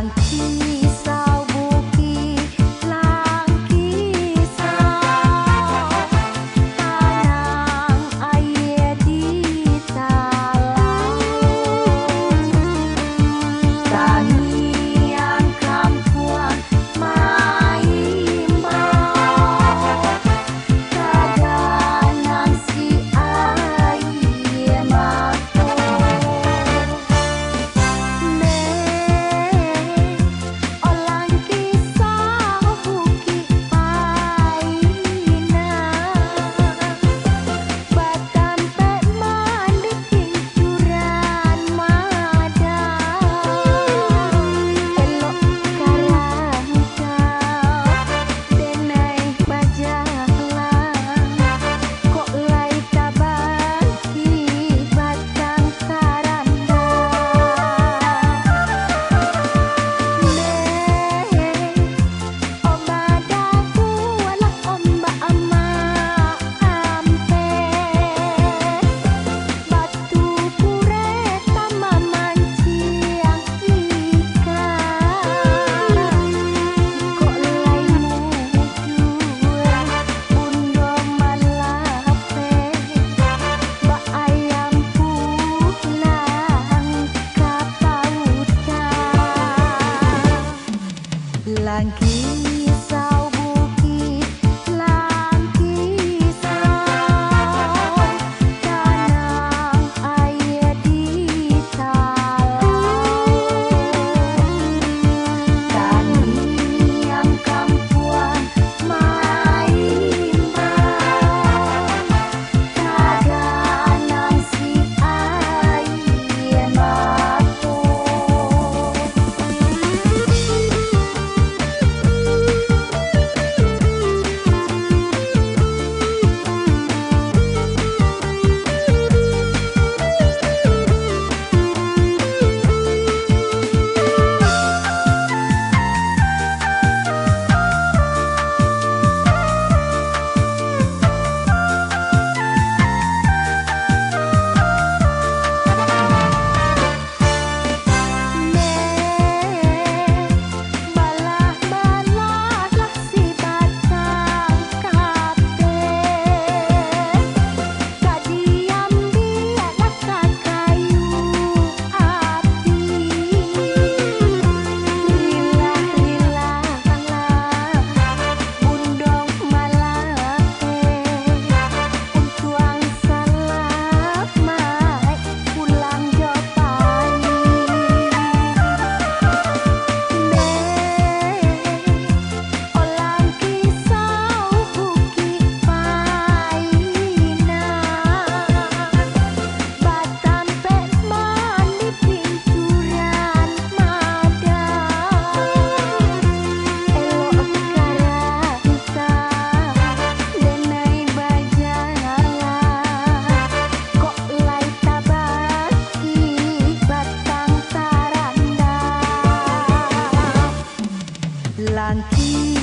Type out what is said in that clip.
想听你。Lanky. 蓝天。